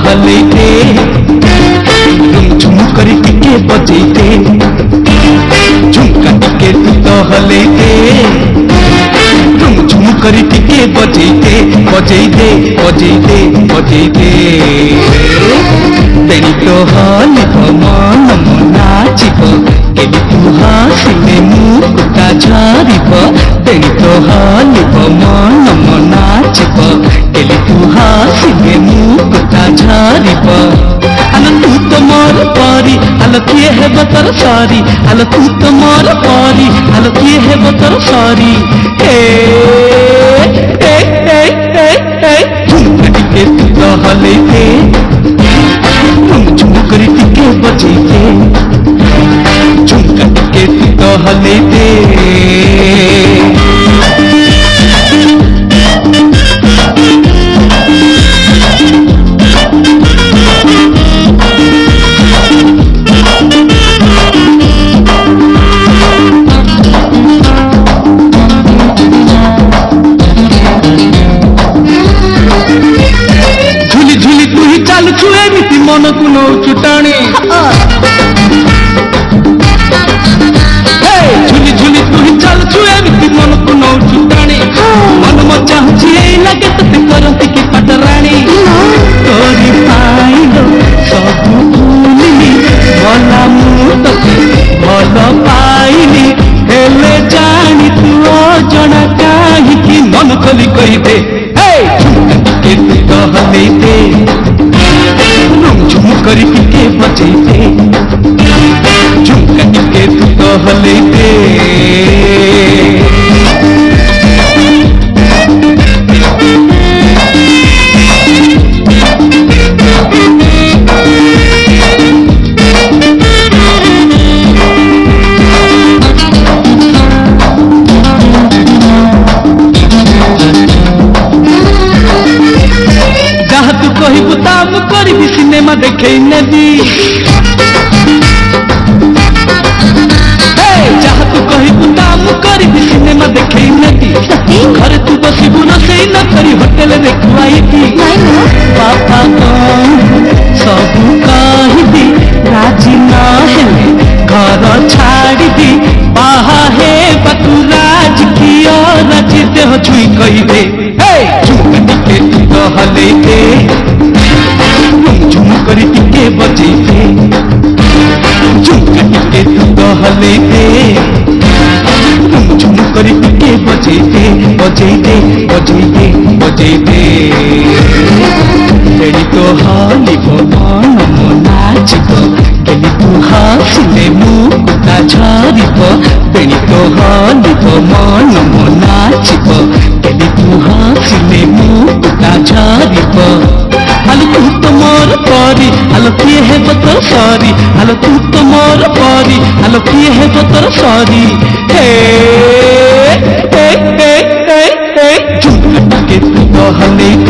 रहले झुम करी टिके बजैते झुमका टिके रहले झुम झुम कर टिके बजैते बजैते बजैते बजैते तेरी तो हाल भमान है बतर सारी अल तू तमार पारी अल ये है बतर सारी ए ए ए ए ए के हले के तुम टिके बचे थे झुमकड़ी हले के চুটানি ঝুলি ঝুলি তুই চালছু এমতি মনকু নৌ চুটানি মন মো চাহুছি এই লাগে তোতে করন্তি কি পাটরাণী তোরি পাইলো সবু ভুলিলি বলা মু তোকে ভাল পাইলি হেলে জানি তু অজনা কাহিকি মন খোলি কইবে হে কে তু কহলেই দে deep. दिखे नदी जहाँ तू कहू नाम देखे नदी घर तू बसबू न से न करी होटल देखुआईबी पापा सब कहबी राजी ना हेले घर छाड़ी बाहा हे बाकू राज कियो राजी देह छुई कही दे चुप टिके तू कहले प्रवृत्ति के वजह से झुमकन के तुम गहले दे तुम झुमकर के वजह से वजह दे तेरी तो हाली को भान नाच को तेरी तू हासिले मुकुता झारी को तेरी तो हाली को मान नाच को सारी हलो तू तो मोर पारी हलो किए है तो तर सारी चुप के तू तो